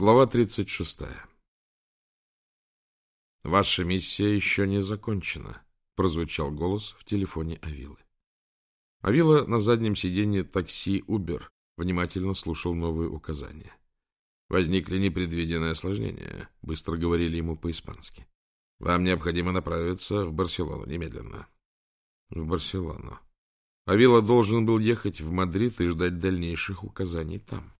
Глава 36. «Ваша миссия еще не закончена», — прозвучал голос в телефоне Авилы. Авила на заднем сиденье такси «Убер» внимательно слушал новые указания. «Возникли непредвиденные осложнения», — быстро говорили ему по-испански. «Вам необходимо направиться в Барселону немедленно». «В Барселону». Авила должен был ехать в Мадрид и ждать дальнейших указаний там.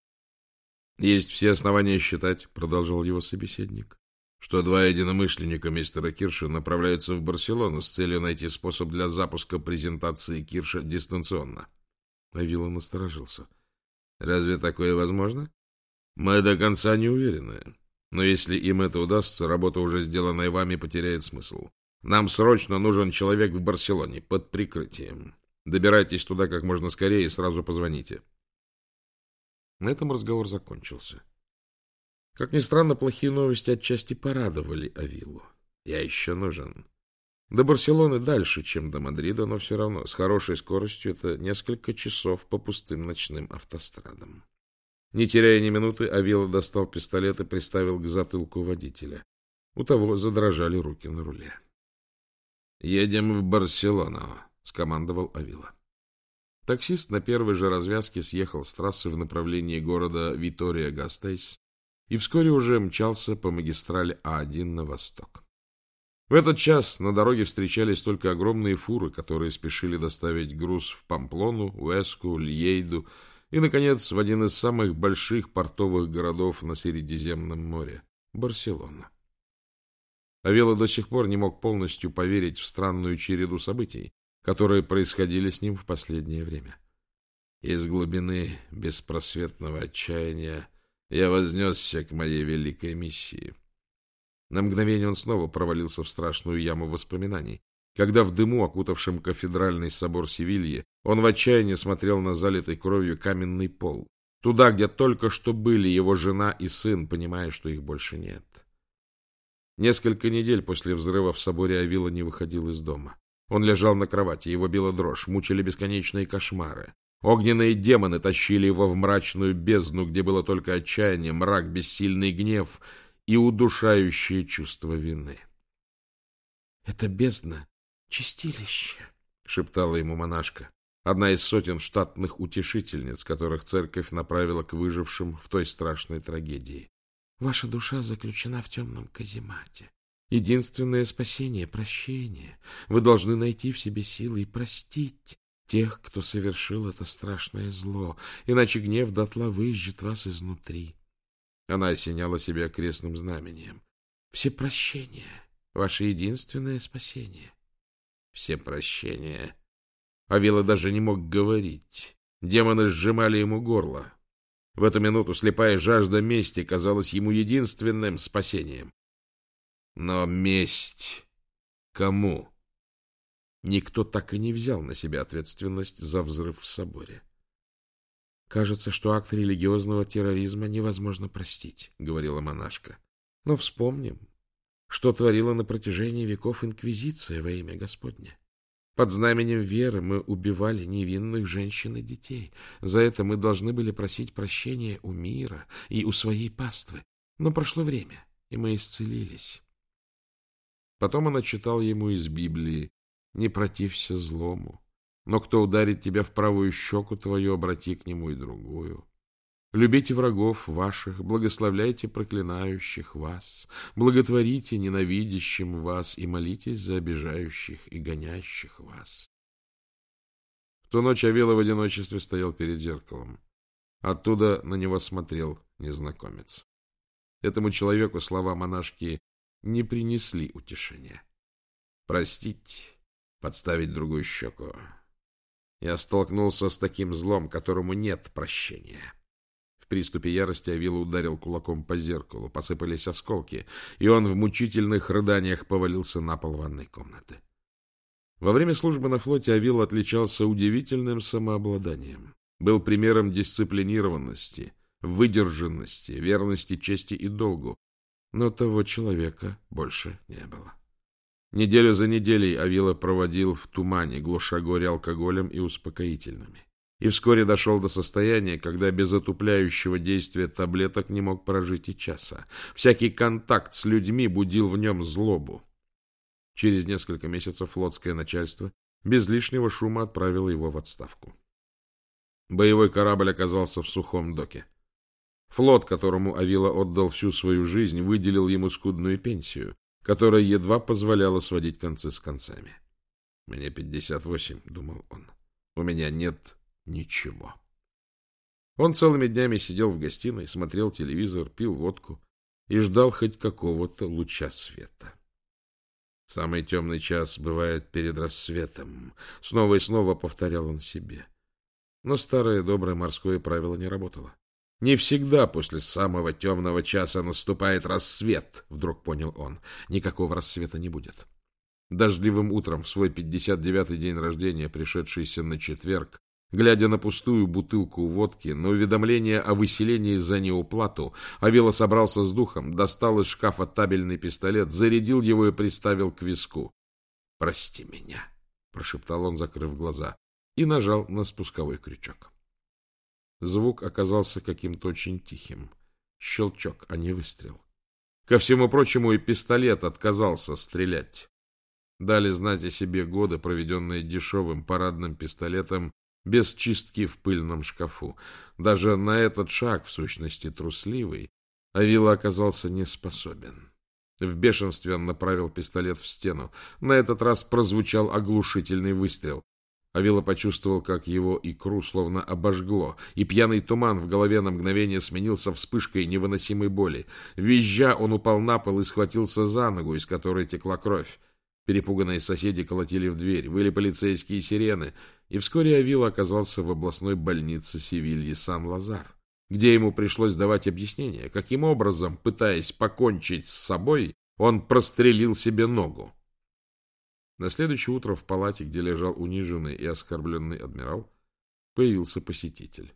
Есть все основания считать, продолжал его собеседник, что два единомышленника мистера Кирша направляются в Барселону с целью найти способ для запуска презентации Кирша дистанционно. Авилла насторожился. Разве такое возможно? Мы до конца не уверены. Но если им это удастся, работа, уже сделанная вами, потеряет смысл. Нам срочно нужен человек в Барселоне под прикрытием. Добирайтесь туда как можно скорее и сразу позвоните. На этом разговор закончился. Как ни странно, плохие новости отчасти порадовали Авилу. Я еще нужен. До Барселоны дальше, чем до Мадрида, но все равно с хорошей скоростью это несколько часов по пустым ночным автострадам. Не теряя ни минуты, Авила достал пистолет и приставил к затылку водителя. У того задрожали руки на руле. — Едем в Барселону, — скомандовал Авила. Таксист на первой же развязке съехал с трассы в направлении города Витория-Гастейс и вскоре уже мчался по магистрали А1 на восток. В этот час на дороге встречались только огромные фуры, которые спешили доставить груз в Памплону, Уэску, Льейду и, наконец, в один из самых больших портовых городов на Средиземном море — Барселона. Авела до сих пор не мог полностью поверить в странную череду событий, которые происходили с ним в последнее время. Из глубины беспросветного отчаяния я вознесся к моей великой миссии. На мгновение он снова провалился в страшную яму воспоминаний, когда в дыму, окутавшем кафедральный собор Севильи, он в отчаянии смотрел на залитый кровью каменный пол, туда, где только что были его жена и сын, понимая, что их больше нет. Несколько недель после взрыва в соборе Авила не выходил из дома. Он лежал на кровати, его била дрожь, мучили бесконечные кошмары. Огненные демоны тащили его в мрачную бездну, где было только отчаяние, мрак, бессильный гнев и удушающее чувство вины. — Это бездна, чистилище, — шептала ему монашка, одна из сотен штатных утешительниц, которых церковь направила к выжившим в той страшной трагедии. — Ваша душа заключена в темном каземате. Единственное спасение — прощение. Вы должны найти в себе силы и простить тех, кто совершил это страшное зло, иначе гнев дотла выжжет вас изнутри. Она осеняла себя крестным знамением. Все прощения — ваше единственное спасение. Все прощения. Авила даже не мог говорить. Демоны сжимали ему горло. В эту минуту слепая жажда мести казалась ему единственным спасением. Но месть кому? Никто так и не взял на себя ответственность за взрыв в соборе. «Кажется, что акт религиозного терроризма невозможно простить», — говорила монашка. «Но вспомним, что творила на протяжении веков инквизиция во имя Господне. Под знаменем веры мы убивали невинных женщин и детей. За это мы должны были просить прощения у мира и у своей паствы. Но прошло время, и мы исцелились. Потом она читала ему из Библии «Не протився злому, но кто ударит тебя в правую щеку твою, обрати к нему и другую». Любите врагов ваших, благословляйте проклинающих вас, благотворите ненавидящим вас и молитесь за обижающих и гонящих вас. В ту ночь Авила в одиночестве стоял перед зеркалом. Оттуда на него смотрел незнакомец. Этому человеку слова монашки не принесли утешения. Простить, подставить другую щеку. Я столкнулся с таким злом, которому нет прощения. В приступе ярости Авила ударил кулаком по зеркалу, посыпались осколки, и он в мучительных рыданиях повалился на пол ванной комнаты. Во время службы на флоте Авил отличался удивительным самообладанием. Был примером дисциплинированности, выдержанности, верности чести и долгу, но того человека больше не было. Неделю за неделей Авила проводил в тумане, глуша горе алкоголем и успокоительными. и вскоре дошел до состояния, когда без отупляющего действия таблеток не мог прожить и часа. Всякий контакт с людьми будил в нем злобу. Через несколько месяцев флотское начальство без лишнего шума отправило его в отставку. Боевой корабль оказался в сухом доке. Флот, которому Авила отдал всю свою жизнь, выделил ему скудную пенсию, которая едва позволяла сводить концы с концами. «Мне пятьдесят восемь», — думал он. «У меня нет ничего». Он целыми днями сидел в гостиной, смотрел телевизор, пил водку и ждал хоть какого-то луча света. Самый темный час бывает перед рассветом. Снова и снова повторял он себе. Но старое доброе морское правило не работало. Не всегда после самого темного часа наступает рассвет, вдруг понял он. Никакого рассвета не будет. Дождливым утром в свой 59-й день рождения, пришедшийся на четверг, глядя на пустую бутылку водки, на уведомление о выселении за неуплату, Авила собрался с духом, достал из шкафа табельный пистолет, зарядил его и приставил к виску. «Прости меня», — прошептал он, закрыв глаза, и нажал на спусковой крючок. Звук оказался каким-то очень тихим. Щелчок, а не выстрел. Ко всему прочему, и пистолет отказался стрелять. Дали знать о себе годы, проведенные дешевым парадным пистолетом без чистки в пыльном шкафу. Даже на этот шаг, в сущности трусливый, Авила оказался не способен. В бешенстве он направил пистолет в стену. На этот раз прозвучал оглушительный выстрел. Авила почувствовал, как его икру словно обожгло, и пьяный туман в голове на мгновение сменился вспышкой невыносимой боли. Визжа, он упал на пол и схватился за ногу, из которой текла кровь. Перепуганные соседи колотили в дверь, выли полицейские сирены, и вскоре Авила оказался в областной больнице Севильи Сан-Лазар, где ему пришлось давать объяснение, каким образом, пытаясь покончить с собой, он прострелил себе ногу. На следующее утро в палате, где лежал униженный и оскорбленный адмирал, появился посетитель.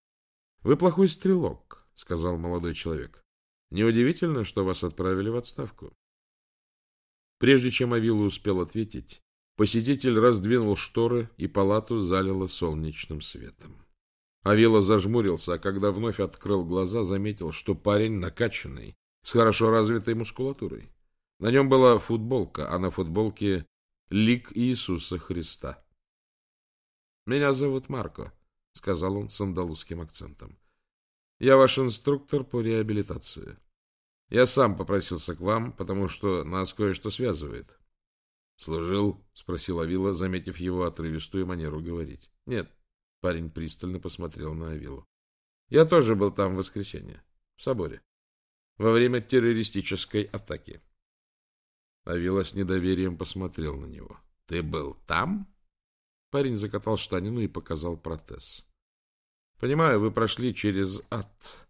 — Вы плохой стрелок, — сказал молодой человек. — Неудивительно, что вас отправили в отставку. Прежде чем Авилла успел ответить, посетитель раздвинул шторы, и палату залило солнечным светом. Авилла зажмурился, а когда вновь открыл глаза, заметил, что парень накачанный, с хорошо развитой мускулатурой. На нем была футболка, а на футболке лик Иисуса Христа. «Меня зовут Марко», — сказал он с андалузским акцентом. «Я ваш инструктор по реабилитации. Я сам попросился к вам, потому что нас кое-что связывает». «Служил?» — спросил Авила, заметив его отрывистую манеру говорить. «Нет». Парень пристально посмотрел на Авилу. «Я тоже был там в воскресенье, в соборе, во время террористической атаки». Авила с недоверием посмотрел на него. — Ты был там? Парень закатал штанину и показал протез. — Понимаю, вы прошли через ад.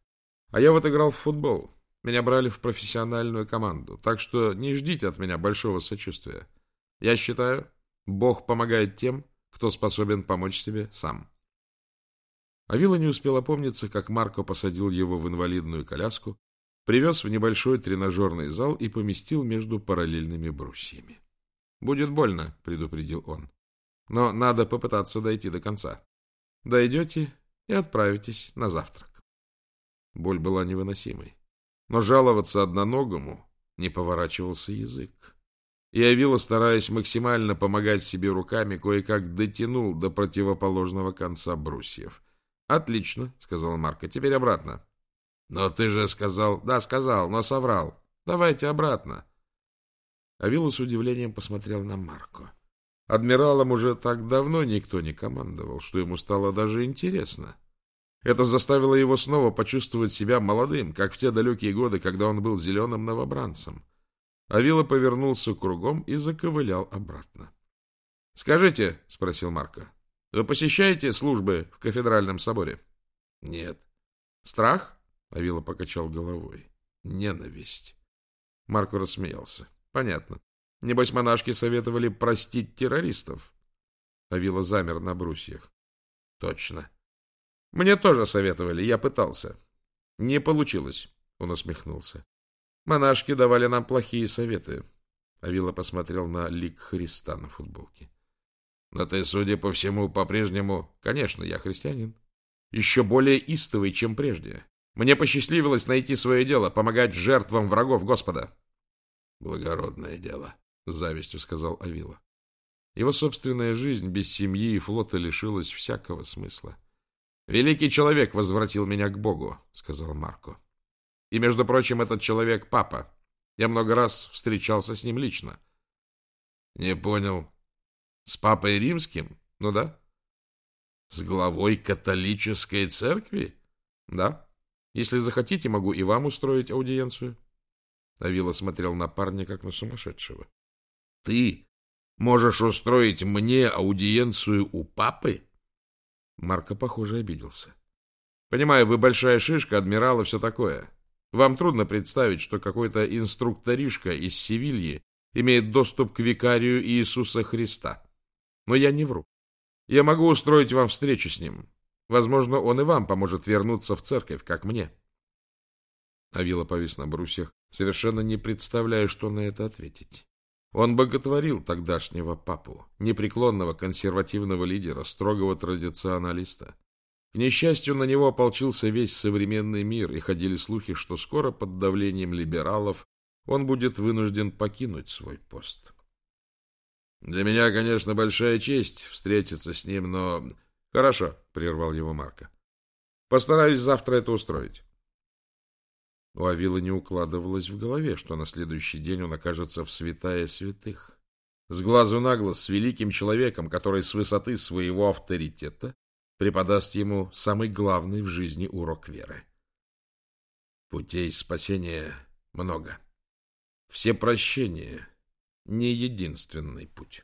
А я вот играл в футбол. Меня брали в профессиональную команду. Так что не ждите от меня большого сочувствия. Я считаю, Бог помогает тем, кто способен помочь себе сам. Авила не успел опомниться, как Марко посадил его в инвалидную коляску привез в небольшой тренажерный зал и поместил между параллельными брусьями. «Будет больно», — предупредил он. «Но надо попытаться дойти до конца. Дойдете и отправитесь на завтрак». Боль была невыносимой. Но жаловаться одноногому не поворачивался язык. И Авила, стараясь максимально помогать себе руками, кое-как дотянул до противоположного конца брусьев. «Отлично», — сказал Марко, — «теперь обратно». Но ты же сказал... Да, сказал, но соврал. Давайте обратно. Авилла с удивлением посмотрел на Марко. Адмиралом уже так давно никто не командовал, что ему стало даже интересно. Это заставило его снова почувствовать себя молодым, как в те далекие годы, когда он был зеленым новобранцем. Авилла повернулся кругом и заковылял обратно. — Скажите, — спросил Марко, — вы посещаете службы в кафедральном соборе? — Нет. — Страх? Авила покачал головой. Ненависть. Марко рассмеялся. Понятно. Небось, монашки советовали простить террористов. Авила замер на брусьях. Точно. Мне тоже советовали, я пытался. Не получилось, он усмехнулся. Монашки давали нам плохие советы. Авила посмотрел на лик Христа на футболке. Но ты, судя по всему, по-прежнему... Конечно, я христианин. Еще более истовый, чем прежде. Мне посчастливилось найти свое дело, помогать жертвам врагов Господа. Благородное дело, — завистью сказал Авила. Его собственная жизнь без семьи и флота лишилась всякого смысла. «Великий человек возвратил меня к Богу», — сказал Марко. «И, между прочим, этот человек — папа. Я много раз встречался с ним лично». «Не понял. С папой римским? Ну да. С главой католической церкви? Да. Если захотите, могу и вам устроить аудиенцию. Авила смотрел на парня, как на сумасшедшего. Ты можешь устроить мне аудиенцию у папы? Марко, похоже, обиделся. Понимаю, вы большая шишка, адмирал и все такое. Вам трудно представить, что какой-то инструкторишка из Севильи имеет доступ к викарию Иисуса Христа. Но я не вру. Я могу устроить вам встречу с ним. Возможно, он и вам поможет вернуться в церковь, как мне. Авила повис на брусьях, совершенно не представляя, что на это ответить. Он боготворил тогдашнего папу, непреклонного консервативного лидера, строгого традиционалиста. К несчастью, на него ополчился весь современный мир, и ходили слухи, что скоро под давлением либералов он будет вынужден покинуть свой пост. Для меня, конечно, большая честь встретиться с ним, но... Хорошо, прервал его Марко. Постараюсь завтра это устроить. У Авила не укладывалось в голове, что на следующий день он окажется в святая святых. С глазу на глаз с великим человеком, который с высоты своего авторитета преподаст ему самый главный в жизни урок веры. Путей спасения много. Все прощения не единственный путь.